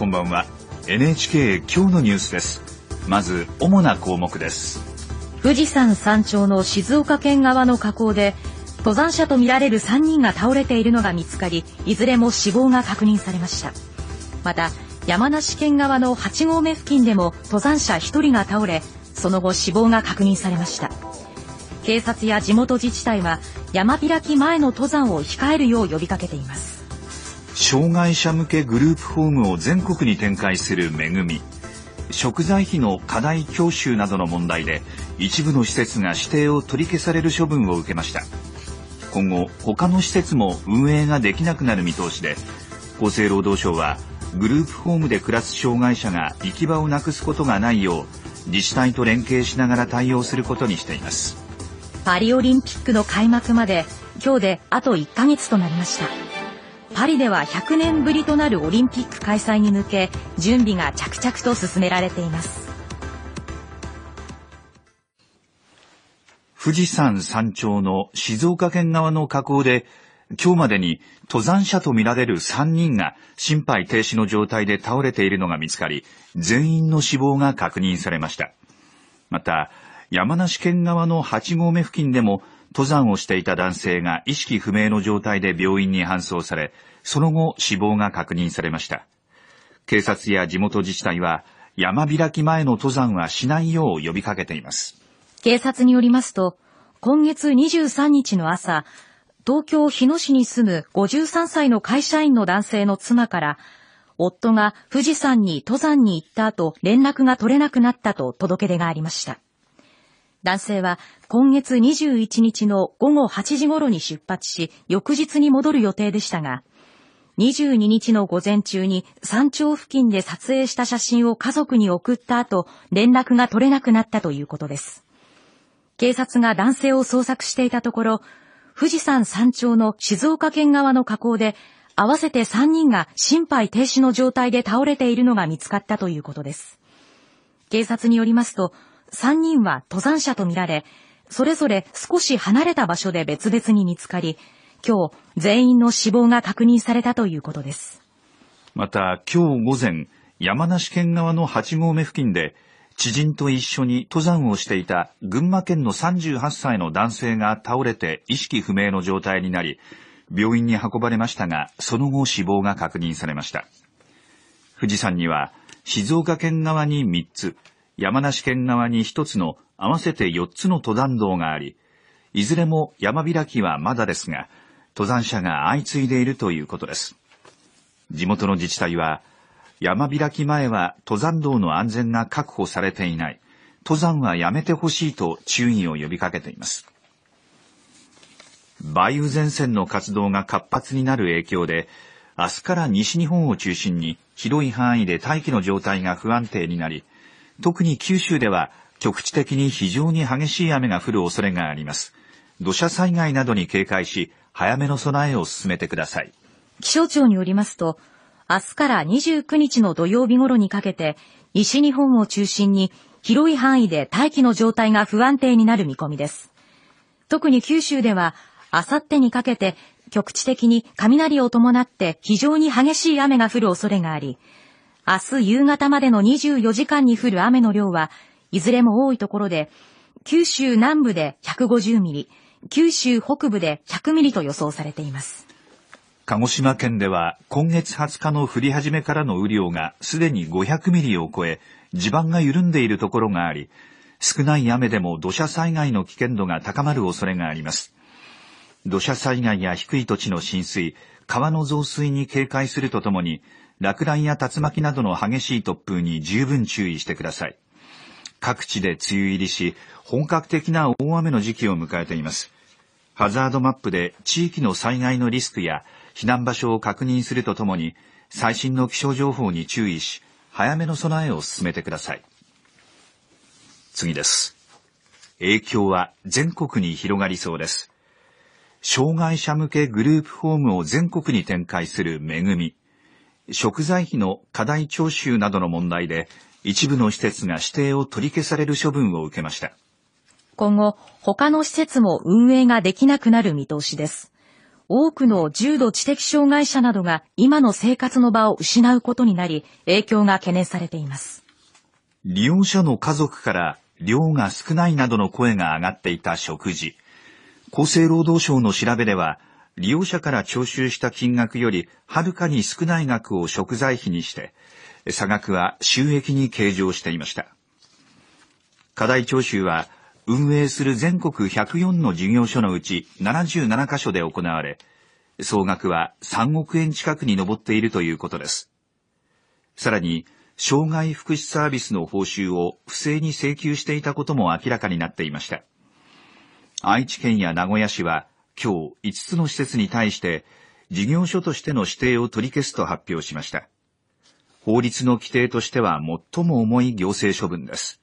こんばんは。NHK 今日のニュースです。まず主な項目です。富士山山頂の静岡県側の河口で登山者とみられる3人が倒れているのが見つかりいずれも死亡が確認されました。また山梨県側の8合目付近でも登山者1人が倒れその後死亡が確認されました。警察や地元自治体は山開き前の登山を控えるよう呼びかけています。障害者向けグループホームを全国に展開するめぐみ。食材費の過大供収などの問題で一部の施設が指定を取り消される処分を受けました。今後他の施設も運営ができなくなる見通しで厚生労働省はグループホームで暮らす障害者が行き場をなくすことがないよう自治体と連携しながら対応することにしています。パリオリンピックの開幕まで今日であと1ヶ月となりました。パリでは100年ぶりとなるオリンピック開催に向け準備が着々と進められています。富士山山頂の静岡県側の河口で今日までに登山者とみられる3人が心肺停止の状態で倒れているのが見つかり全員の死亡が確認されました。また山梨県側の8合目付近でも登山をしていた男性が意識不明の状態で病院に搬送され、その後死亡が確認されました。警察や地元自治体は山開き前の登山はしないよう呼びかけています。警察によりますと、今月23日の朝、東京日野市に住む53歳の会社員の男性の妻から、夫が富士山に登山に行った後連絡が取れなくなったと届け出がありました。男性は今月21日の午後8時頃に出発し、翌日に戻る予定でしたが、22日の午前中に山頂付近で撮影した写真を家族に送った後、連絡が取れなくなったということです。警察が男性を捜索していたところ、富士山山頂の静岡県側の河口で、合わせて3人が心肺停止の状態で倒れているのが見つかったということです。警察によりますと、3人は登山者とみられ、それぞれ少し離れた場所で別々に見つかり、今日全員の死亡が確認されたということです。また今日午前、山梨県側の8合目付近で、知人と一緒に登山をしていた群馬県の38歳の男性が倒れて意識不明の状態になり、病院に運ばれましたが、その後死亡が確認されました。富士山には静岡県側に3つ、山梨県側に1つの合わせて4つの登山道があり、いずれも山開きはまだですが、登山者が相次いでいるということです。地元の自治体は、山開き前は登山道の安全が確保されていない、登山はやめてほしいと注意を呼びかけています。梅雨前線の活動が活発になる影響で、明日から西日本を中心に広い範囲で大気の状態が不安定になり、特に九州では局地的に非常に激しい雨が降る恐れがあります。土砂災害などに警戒し、早めの備えを進めてください。気象庁によりますと、明日から29日の土曜日頃にかけて、西日本を中心に広い範囲で大気の状態が不安定になる見込みです。特に九州では、あさってにかけて局地的に雷を伴って非常に激しい雨が降る恐れがあり、明日夕方までの24時間に降る雨の量はいずれも多いところで、九州南部で150ミリ、九州北部で100ミリと予想されています。鹿児島県では今月20日の降り始めからの雨量がすでに500ミリを超え、地盤が緩んでいるところがあり、少ない雨でも土砂災害の危険度が高まる恐れがあります。土砂災害や低い土地の浸水、川の増水に警戒するとともに、落雷や竜巻などの激しい突風に十分注意してください。各地で梅雨入りし、本格的な大雨の時期を迎えています。ハザードマップで地域の災害のリスクや避難場所を確認するとともに、最新の気象情報に注意し、早めの備えを進めてください。次です。影響は全国に広がりそうです。障害者向けグループホームを全国に展開するめぐみ。食材費の過大徴収などの問題で、一部の施設が指定を取り消される処分を受けました。今後、他の施設も運営ができなくなる見通しです。多くの重度知的障害者などが今の生活の場を失うことになり、影響が懸念されています。利用者の家族から量が少ないなどの声が上がっていた食事。厚生労働省の調べでは、利用者から徴収した金額よりはるかに少ない額を食材費にして、差額は収益に計上していました。課題徴収は運営する全国104の事業所のうち77カ所で行われ、総額は3億円近くに上っているということです。さらに、障害福祉サービスの報酬を不正に請求していたことも明らかになっていました。愛知県や名古屋市は今日5つの施設に対して事業所としての指定を取り消すと発表しました。法律の規定としては最も重い行政処分です。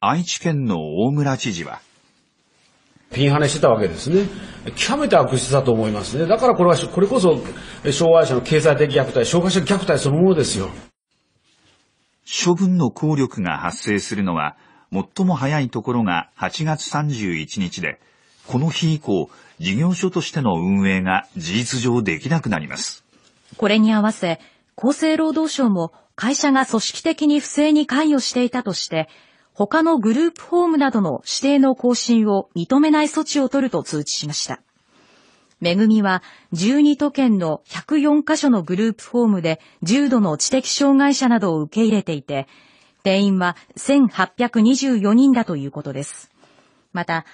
愛知県の大村知事は、ピンハネしてたわけですね。極めて悪質だと思いますね。だからこれは、これこそ、障害者の経済的虐待、障害者虐待そのものですよ。処分の効力が発生するのは、最も早いところが8月31日で、この日以降、事業所としての運営が事実上できなくなります。これに合わせ、厚生労働省も会社が組織的に不正に関与していたとして、他のグループホームなどの指定の更新を認めない措置を取ると通知しました。めぐみは12都県の104カ所のグループホームで重度の知的障害者などを受け入れていて、定員は1824人だということです。また、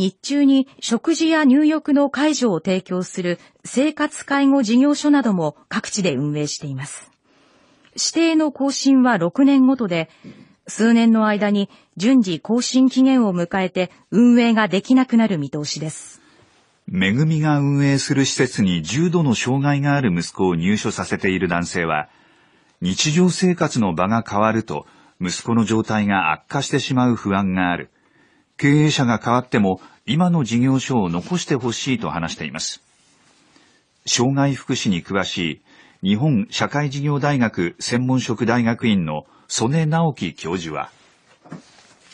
日中に食事や入浴の介助を提供する生活介護事業所なども各地で運営しています。指定の更新は6年ごとで、数年の間に順次更新期限を迎えて運営ができなくなる見通しです。めぐみが運営する施設に重度の障害がある息子を入所させている男性は、日常生活の場が変わると息子の状態が悪化してしまう不安がある。経営者が変わっても今の事業所を残してほしいと話しています。障害福祉に詳しい日本社会事業大学専門職大学院の曽根直樹教授は、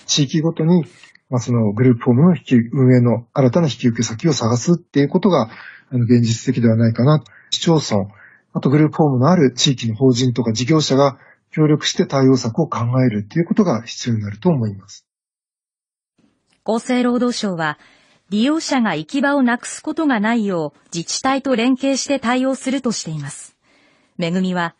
地域ごとに、まあ、そのグループホームの引き運営の新たな引き受け先を探すっていうことが、現実的ではないかな。市町村、あとグループホームのある地域の法人とか事業者が協力して対応策を考えるっていうことが必要になると思います。厚生労働省は、利用者が行き場をなくすことがないよう自治体と連携して対応するとしています。めぐみは、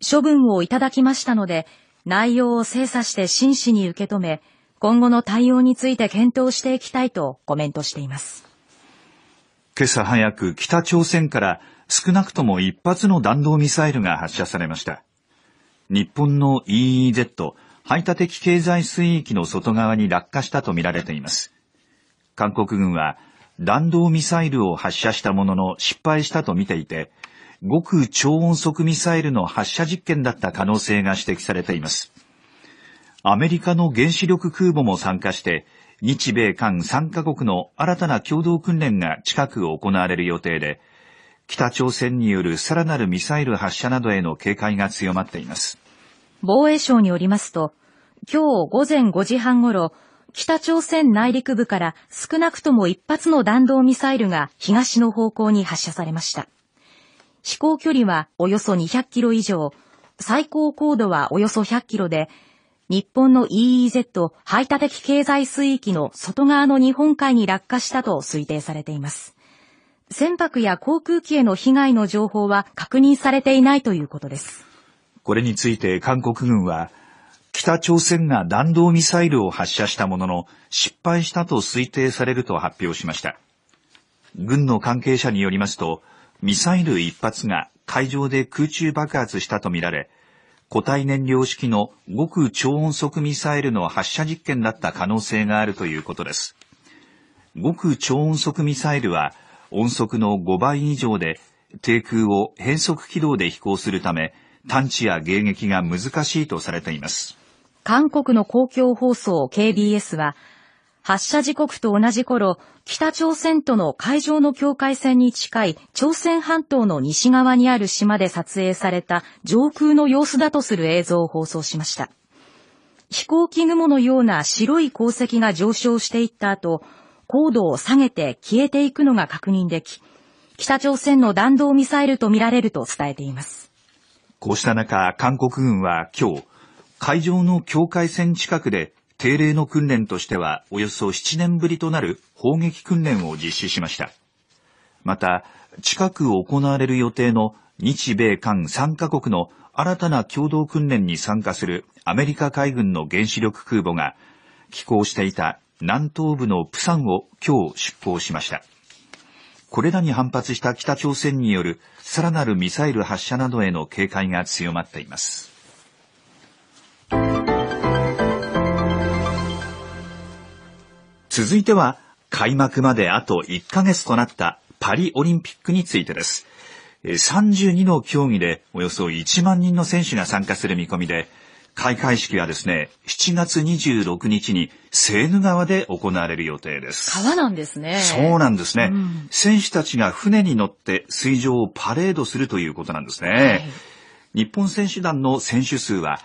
処分をいただきましたので、内容を精査して真摯に受け止め、今後の対応について検討していきたいとコメントしています。今朝早く北朝鮮から少なくとも一発の弾道ミサイルが発射されました。日本の EEZ 排他的経済水域の外側に落下したとみられています。韓国軍は弾道ミサイルを発射したものの失敗したとみていて、極超音速ミサイルの発射実験だった可能性が指摘されています。アメリカの原子力空母も参加して、日米韓3カ国の新たな共同訓練が近く行われる予定で、北朝鮮によるさらなるミサイル発射などへの警戒が強まっています。防衛省によりますと、今日午前5時半ごろ、北朝鮮内陸部から少なくとも一発の弾道ミサイルが東の方向に発射されました。飛行距離はおよそ200キロ以上、最高高度はおよそ100キロで、日本の EEZ 排他的経済水域の外側の日本海に落下したと推定されています。船舶や航空機への被害の情報は確認されていないということです。これについて韓国軍は、北朝鮮が弾道ミサイルを発射したものの失敗したと推定されると発表しました。軍の関係者によりますと、ミサイル一発が海上で空中爆発したとみられ、固体燃料式の極超音速ミサイルの発射実験だった可能性があるということです。極超音速ミサイルは音速の5倍以上で低空を変速軌道で飛行するため探知や迎撃が難しいとされています。韓国の公共放送 KBS は発射時刻と同じ頃、北朝鮮との海上の境界線に近い朝鮮半島の西側にある島で撮影された上空の様子だとする映像を放送しました。飛行機雲のような白い鉱石が上昇していった後、高度を下げて消えていくのが確認でき、北朝鮮の弾道ミサイルとみられると伝えています。こうした中、韓国軍は今日、海上の境界線近くで定例の訓練としてはおよそ7年ぶりとなる砲撃訓練を実施しました。また、近く行われる予定の日米韓3カ国の新たな共同訓練に参加するアメリカ海軍の原子力空母が寄港していた南東部のプサンを今日出港しました。これらに反発した北朝鮮によるさらなるミサイル発射などへの警戒が強まっています。続いては、開幕まであと1ヶ月となったパリオリンピックについてです。32の競技でおよそ1万人の選手が参加する見込みで、開会式はですね、7月26日にセーヌ川で行われる予定です。川なんですね。そうなんですね。うん、選手たちが船に乗って水上をパレードするということなんですね。はい、日本選手団の選手数は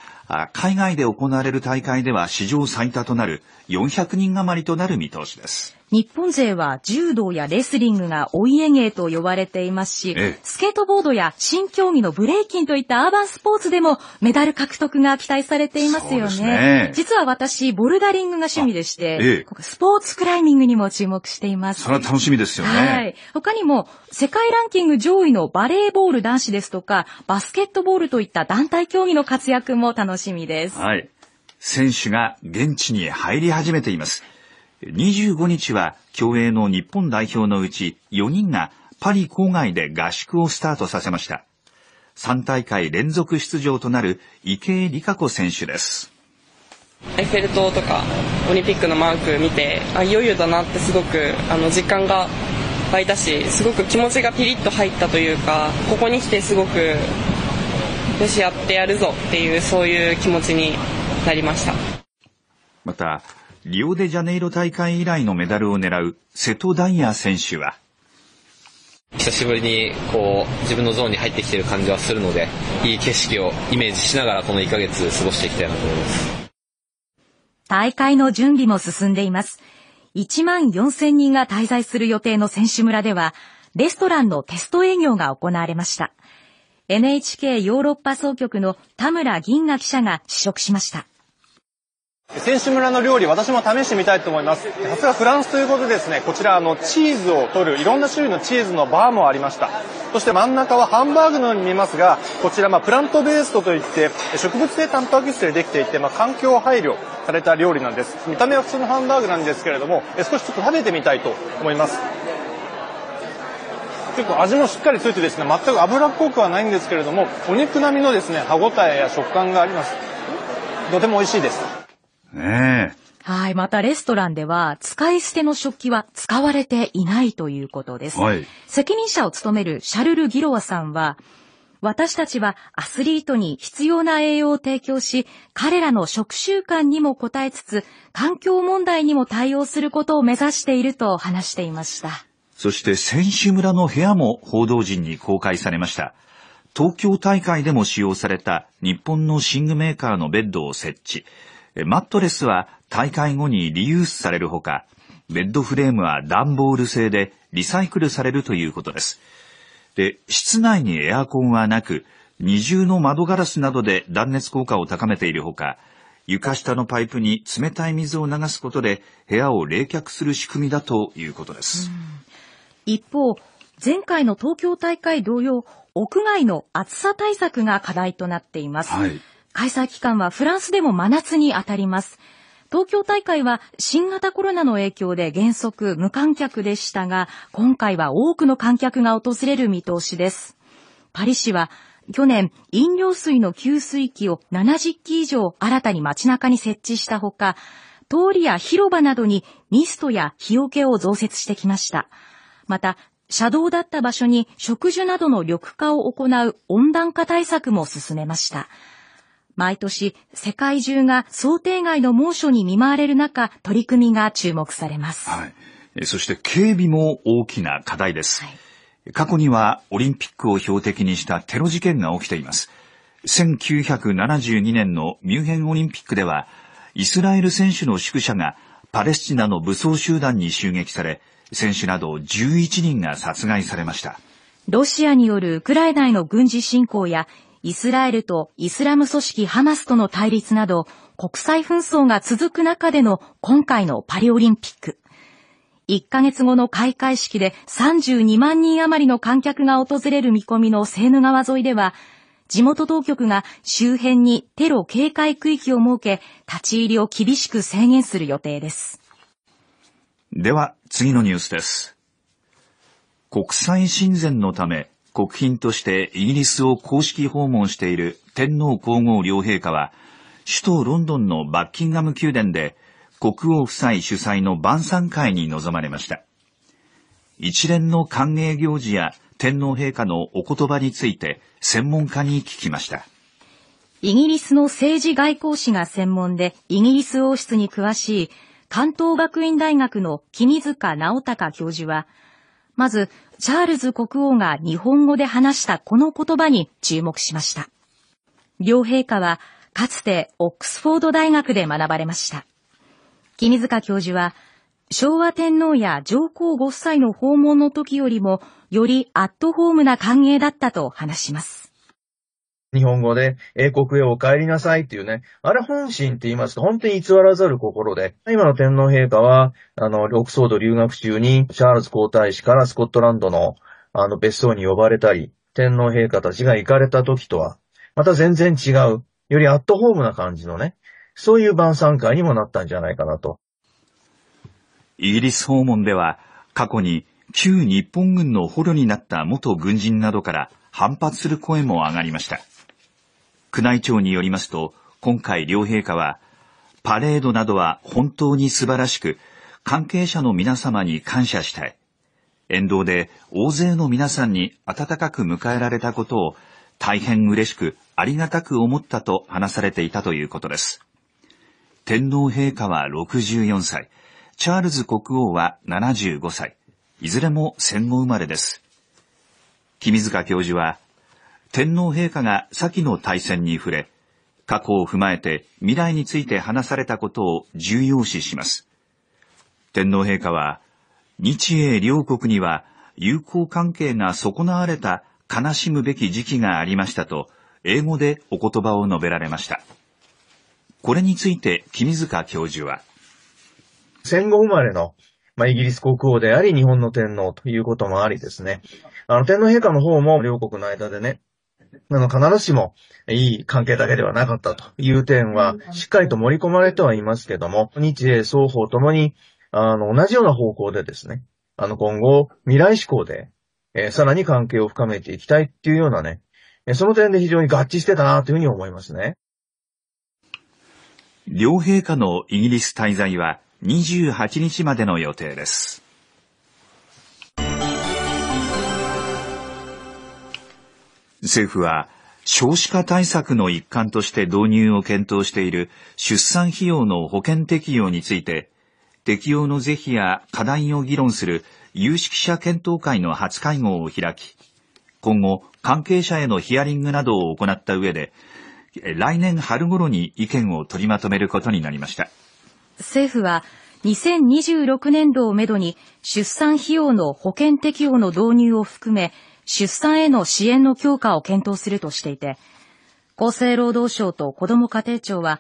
海外で行われる大会では史上最多となる400人余りとなる見通しです。日本勢は柔道やレスリングがお家芸と呼ばれていますし、ええ、スケートボードや新競技のブレイキンといったアーバンスポーツでもメダル獲得が期待されていますよね。ね実は私、ボルダリングが趣味でして、え、スポーツクライミングにも注目しています。それは楽しみですよね。はい。他にも、世界ランキング上位のバレーボール男子ですとか、バスケットボールといった団体競技の活躍も楽しみです。はい。選手が現地に入り始めています。25日は競泳の日本代表のうち4人がパリ郊外で合宿をスタートさせました。3大会連続出場となる池江璃花子選手です。エッフェル塔とかオリンピックのマーク見て、あ、いよいよだなってすごくあの実感が湧いたし、すごく気持ちがピリッと入ったというか、ここに来てすごく、よしやってやるぞっていうそういう気持ちになりました。また、リオデジャネイロ大会以来のメダルを狙う瀬戸大也選手は、久しぶりにこう自分のゾーンに入ってきている感じはするので、いい景色をイメージしながらこの1ヶ月過ごしていきたいなと思います。大会の準備も進んでいます。1万4000人が滞在する予定の選手村では、レストランのテスト営業が行われました。NHK ヨーロッパ総局の田村銀河記者が試食しました。選手村の料理、私も試してみたいと思います。さすがフランスということでですね、こちら、あの、チーズを取る、いろんな種類のチーズのバーもありました。そして真ん中はハンバーグのように見えますが、こちら、まあ、プラントベーストといって、植物性タンパク質でできていて、まあ、環境配慮された料理なんです。見た目は普通のハンバーグなんですけれども、少しちょっと食べてみたいと思います。結構味もしっかりついてですね、全く脂っこくはないんですけれども、お肉並みのですね、歯ごたえや食感があります。とても美味しいです。ねえ。はい。また、レストランでは、使い捨ての食器は使われていないということです。はい。責任者を務めるシャルル・ギロワさんは、私たちはアスリートに必要な栄養を提供し、彼らの食習慣にも応えつつ、環境問題にも対応することを目指していると話していました。そして選手村の部屋も報道陣に公開されました。東京大会でも使用された日本の寝具メーカーのベッドを設置。マットレスは大会後にリユースされるほか、ベッドフレームは段ボール製でリサイクルされるということです。で、室内にエアコンはなく、二重の窓ガラスなどで断熱効果を高めているほか、床下のパイプに冷たい水を流すことで部屋を冷却する仕組みだということです。一方、前回の東京大会同様、屋外の暑さ対策が課題となっています。はい開催期間はフランスでも真夏に当たります。東京大会は新型コロナの影響で原則無観客でしたが、今回は多くの観客が訪れる見通しです。パリ市は去年、飲料水の給水器を70機以上新たに街中に設置したほか、通りや広場などにミストや日よけを増設してきました。また、車道だった場所に植樹などの緑化を行う温暖化対策も進めました。毎年世界中が想定外の猛暑に見舞われる中、取り組みが注目されます。はい。そして警備も大きな課題です。はい、過去にはオリンピックを標的にしたテロ事件が起きています。1972年のミュンヘンオリンピックでは、イスラエル選手の宿舎がパレスチナの武装集団に襲撃され、選手など11人が殺害されました。ロシアによるウクライナへの軍事侵攻や、イスラエルとイスラム組織ハマスとの対立など、国際紛争が続く中での今回のパリオリンピック。1ヶ月後の開会式で32万人余りの観客が訪れる見込みのセーヌ川沿いでは、地元当局が周辺にテロ警戒区域を設け、立ち入りを厳しく制限する予定です。では、次のニュースです。国際親善のため、国賓としてイギリスを公式訪問している天皇皇后両陛下は、首都ロンドンのバッキンガム宮殿で国王夫妻主催の晩餐会に臨まれました。一連の歓迎行事や天皇陛下のお言葉について専門家に聞きました。イギリスの政治外交史が専門でイギリス王室に詳しい関東学院大学の君塚直隆教授は、まず、チャールズ国王が日本語で話したこの言葉に注目しました。両陛下は、かつてオックスフォード大学で学ばれました。君塚教授は、昭和天皇や上皇ご夫妻の訪問の時よりも、よりアットホームな歓迎だったと話します。日本語で英国へお帰りなさいっていうね、あれ本心って言いますと本当に偽らざる心で、今の天皇陛下は、あの、オックスフォード留学中にチャールズ皇太子からスコットランドのあの別荘に呼ばれたり、天皇陛下たちが行かれた時とは、また全然違う、よりアットホームな感じのね、そういう晩餐会にもなったんじゃないかなと。イギリス訪問では、過去に旧日本軍の捕虜になった元軍人などから反発する声も上がりました。宮内庁によりますと、今回両陛下は、パレードなどは本当に素晴らしく、関係者の皆様に感謝したい。沿道で大勢の皆さんに温かく迎えられたことを大変嬉しくありがたく思ったと話されていたということです。天皇陛下は64歳、チャールズ国王は75歳、いずれも戦後生まれです。君塚教授は、天皇陛下が先の大戦に触れ、過去を踏まえて未来について話されたことを重要視します。天皇陛下は、日英両国には友好関係が損なわれた悲しむべき時期がありましたと、英語でお言葉を述べられました。これについて、君塚教授は、戦後生まれの、まあ、イギリス国王であり、日本の天皇ということもありですね。あの、天皇陛下の方も両国の間でね、あの、必ずしもいい関係だけではなかったという点は、しっかりと盛り込まれてはいますけども、日英双方ともに、あの、同じような方向でですね、あの、今後、未来志向で、えー、さらに関係を深めていきたいっていうようなね、その点で非常に合致してたなというふうに思いますね。両陛下のイギリス滞在は28日までの予定です。政府は少子化対策の一環として導入を検討している出産費用の保険適用について、適用の是非や課題を議論する有識者検討会の初会合を開き、今後関係者へのヒアリングなどを行った上で、来年春頃に意見を取りまとめることになりました。政府は2026年度をめどに出産費用の保険適用の導入を含め出産への支援の強化を検討するとしていて、厚生労働省と子ども家庭庁は、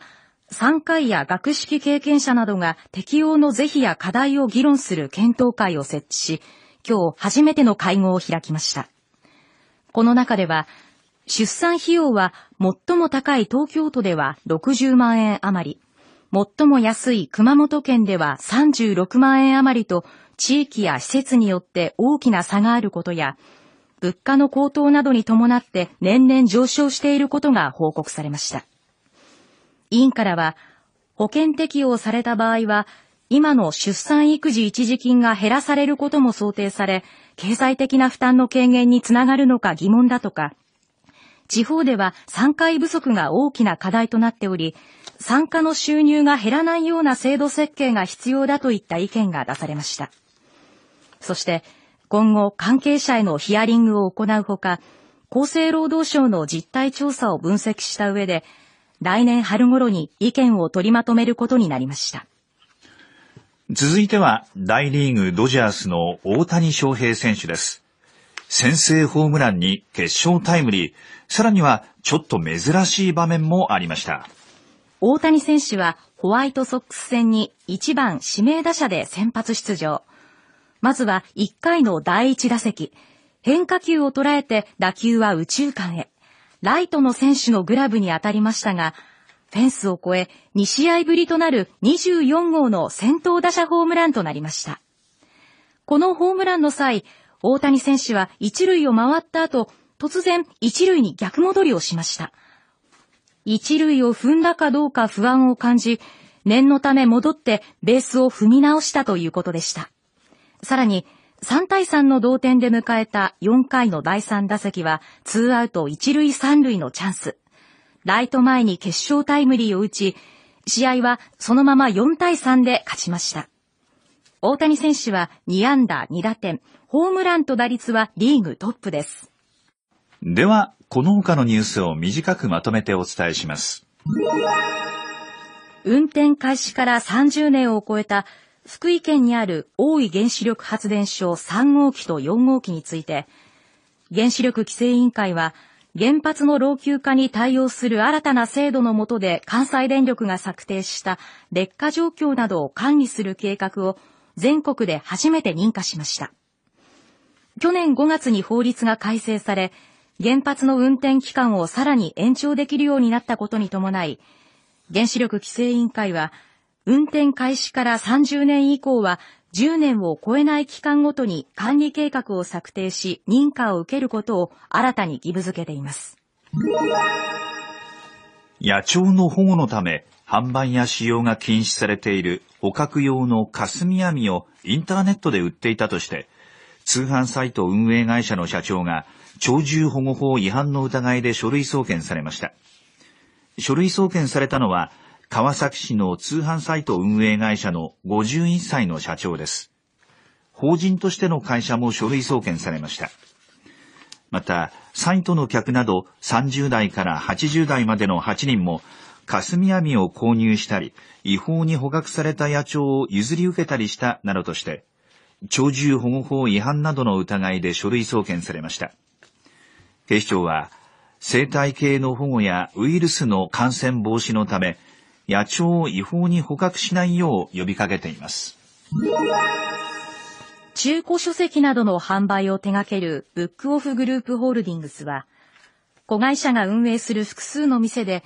産科医や学識経験者などが適用の是非や課題を議論する検討会を設置し、今日初めての会合を開きました。この中では、出産費用は最も高い東京都では60万円余り、最も安い熊本県では36万円余りと地域や施設によって大きな差があることや、物価の高騰などに伴って年々上昇していることが報告されました。委員からは、保険適用された場合は、今の出産育児一時金が減らされることも想定され、経済的な負担の軽減につながるのか疑問だとか、地方では産科医不足が大きな課題となっており、産科の収入が減らないような制度設計が必要だといった意見が出されました。そして、今後関係者へのヒアリングを行うほか、厚生労働省の実態調査を分析した上で、来年春頃に意見を取りまとめることになりました。続いては大リーグドジャースの大谷翔平選手です。先制ホームランに決勝タイムリー、さらにはちょっと珍しい場面もありました。大谷選手はホワイトソックス戦に1番指名打者で先発出場。まずは1回の第1打席。変化球を捉えて打球は宇宙間へ。ライトの選手のグラブに当たりましたが、フェンスを越え2試合ぶりとなる24号の先頭打者ホームランとなりました。このホームランの際、大谷選手は一塁を回った後、突然一塁に逆戻りをしました。一塁を踏んだかどうか不安を感じ、念のため戻ってベースを踏み直したということでした。さらに、3対3の同点で迎えた4回の第3打席は、2アウト1塁3塁のチャンス。ライト前に決勝タイムリーを打ち、試合はそのまま4対3で勝ちました。大谷選手は2安打2打点、ホームランと打率はリーグトップです。では、この他のニュースを短くまとめてお伝えします。運転開始から30年を超えた福井県にある大井原子力発電所3号機と4号機について、原子力規制委員会は原発の老朽化に対応する新たな制度の下で関西電力が策定した劣化状況などを管理する計画を全国で初めて認可しました。去年5月に法律が改正され、原発の運転期間をさらに延長できるようになったことに伴い、原子力規制委員会は、運転開始から30年以降は10年を超えない期間ごとに管理計画を策定し認可を受けることを新たに義務付けています。野鳥の保護のため販売や使用が禁止されている捕獲用の霞網をインターネットで売っていたとして、通販サイト運営会社の社長が鳥獣保護法違反の疑いで書類送検されました。書類送検されたのは、川崎市の通販サイト運営会社の51歳の社長です。法人としての会社も書類送検されました。また、サイトの客など30代から80代までの8人も、霞網を購入したり、違法に捕獲された野鳥を譲り受けたりしたなどとして、鳥獣保護法違反などの疑いで書類送検されました。警視庁は、生態系の保護やウイルスの感染防止のため、野鳥を違法に捕獲しないよう呼びかけています。中古書籍などの販売を手掛けるブックオフグループホールディングスは、子会社が運営する複数の店で、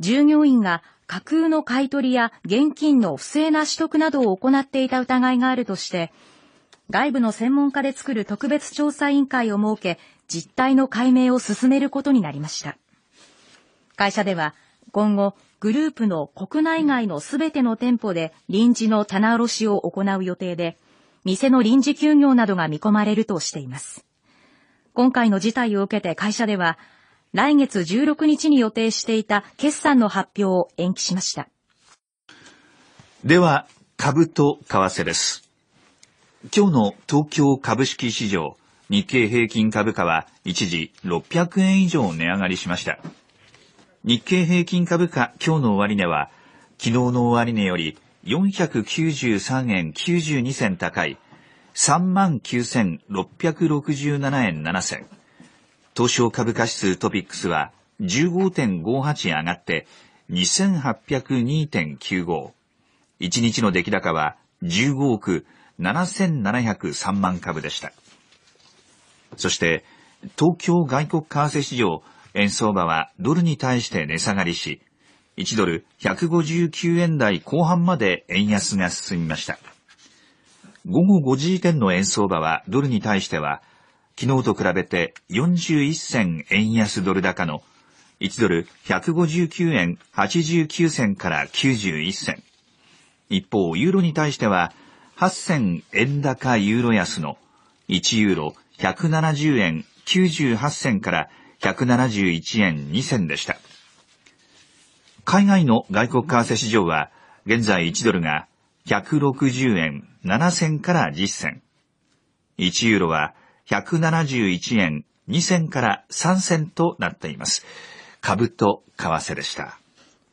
従業員が架空の買い取りや現金の不正な取得などを行っていた疑いがあるとして、外部の専門家で作る特別調査委員会を設け、実態の解明を進めることになりました。会社では、今後、グループの国内外のすべての店舗で臨時の棚卸しを行う予定で、店の臨時休業などが見込まれるとしています。今回の事態を受けて会社では、来月16日に予定していた決算の発表を延期しました。では、株と為替です。今日の東京株式市場、日経平均株価は一時600円以上値上がりしました。日経平均株価今日の終値は、昨日の終値より493円92銭高い、39,667円7銭。東証株価指数トピックスは15.58上がって2802.95。1日の出来高は15億7703万株でした。そして、東京外国為替市場、円相場はドルに対して値下がりし、1ドル159円台後半まで円安が進みました。午後5時時点の円相場はドルに対しては、昨日と比べて41銭円安ドル高の1ドル159円89銭から91銭。一方、ユーロに対しては8銭円高ユーロ安の1ユーロ170円98銭から171円2銭でした。海外の外国為替市場は現在1ドルが160円7銭から10銭。1ユーロは171円2銭から3銭となっています。株と為替でした。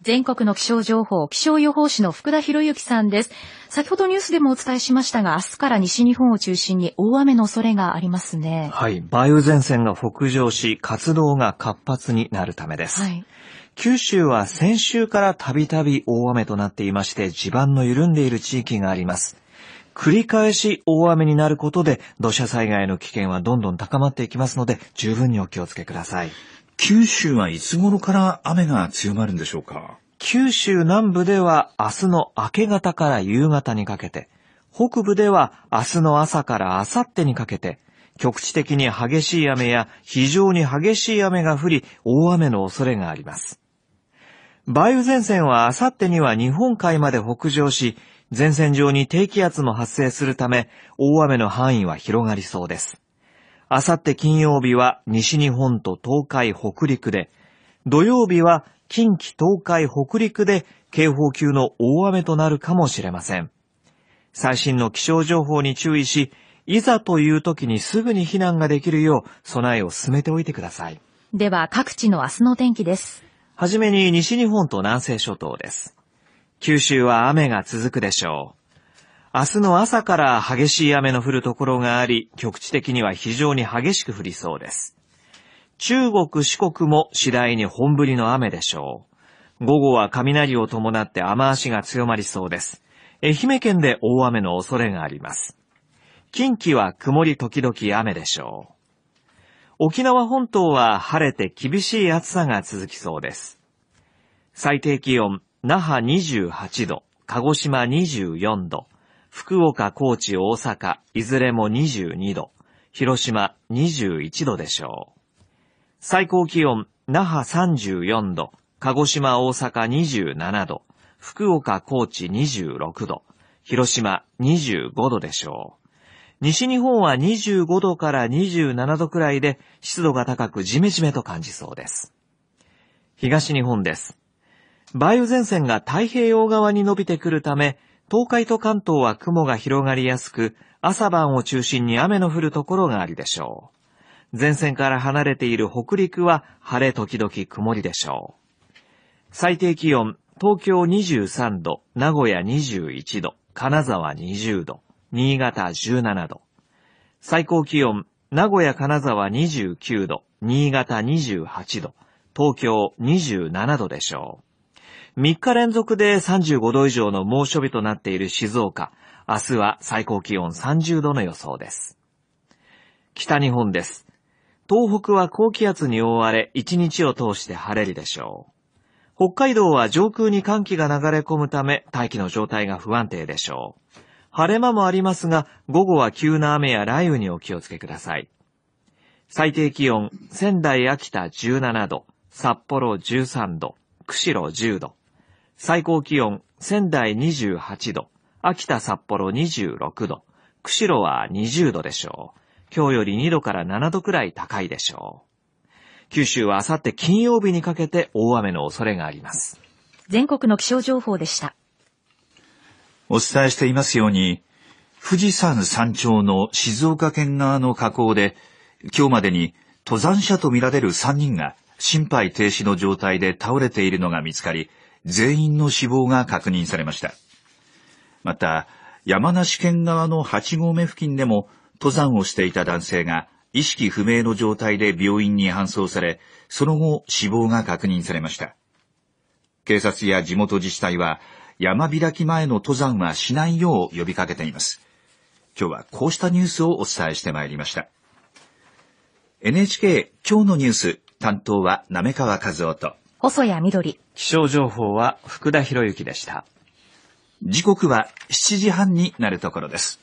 全国の気象情報、気象予報士の福田博之さんです。先ほどニュースでもお伝えしましたが、明日から西日本を中心に大雨の恐れがありますね。はい。梅雨前線が北上し、活動が活発になるためです。はい。九州は先週からたびたび大雨となっていまして、地盤の緩んでいる地域があります。繰り返し大雨になることで、土砂災害の危険はどんどん高まっていきますので、十分にお気をつけください。九州はいつ頃から雨が強まるんでしょうか？九州南部では明日の明け方から夕方にかけて、北部では明日の朝から明後日にかけて、局地的に激しい雨や非常に激しい雨が降り、大雨の恐れがあります。梅雨前線は明後日には日本海まで北上し、前線上に低気圧も発生するため、大雨の範囲は広がりそうです。あさって金曜日は西日本と東海、北陸で、土曜日は近畿、東海、北陸で警報級の大雨となるかもしれません。最新の気象情報に注意し、いざという時にすぐに避難ができるよう備えを進めておいてください。では、各地の明日の天気です。はじめに西日本と南西諸島です。九州は雨が続くでしょう。明日の朝から激しい雨の降るところがあり、局地的には非常に激しく降りそうです。中国、四国も次第に本降りの雨でしょう。午後は雷を伴って雨足が強まりそうです。愛媛県で大雨の恐れがあります。近畿は曇り時々雨でしょう。沖縄本島は晴れて厳しい暑さが続きそうです。最低気温、那覇28度、鹿児島24度、福岡、高知、大阪、いずれも22度、広島21度でしょう。最高気温、那覇34度、鹿児島、大阪27度、福岡、高知26度、広島25度でしょう。西日本は25度から27度くらいで湿度が高くジメジメと感じそうです。東日本です。梅雨前線が太平洋側に伸びてくるため、東海と関東は雲が広がりやすく、朝晩を中心に雨の降るところがありでしょう。前線から離れている北陸は晴れ時々曇りでしょう。最低気温、東京23度、名古屋21度、金沢20度、新潟17度。最高気温、名古屋金沢29度、新潟28度、東京27度でしょう。3日連続で35度以上の猛暑日となっている静岡、明日は最高気温30度の予想です。北日本です。東北は高気圧に覆われ、一日を通して晴れるでしょう。北海道は上空に寒気が流れ込むため、大気の状態が不安定でしょう。晴れ間もありますが、午後は急な雨や雷雨にお気をつけください。最低気温、仙台、秋田17度、札幌13度、釧路10度。最高気温、仙台28度、秋田、札幌26度、釧路は20度でしょう。今日より2度から7度くらい高いでしょう。九州はあさって金曜日にかけて大雨の恐れがあります。全国の気象情報でした。お伝えしていますように、富士山山頂の静岡県側の河口で、今日までに登山者とみられる3人が心肺停止の状態で倒れているのが見つかり、全員の死亡が確認されました。また、山梨県側の8合目付近でも登山をしていた男性が意識不明の状態で病院に搬送され、その後死亡が確認されました。警察や地元自治体は山開き前の登山はしないよう呼びかけています。今日はこうしたニュースをお伝えしてまいりました。NHK 今日のニュース担当は滑川和夫と細谷緑。気象情報は福田博之でした。時刻は7時半になるところです。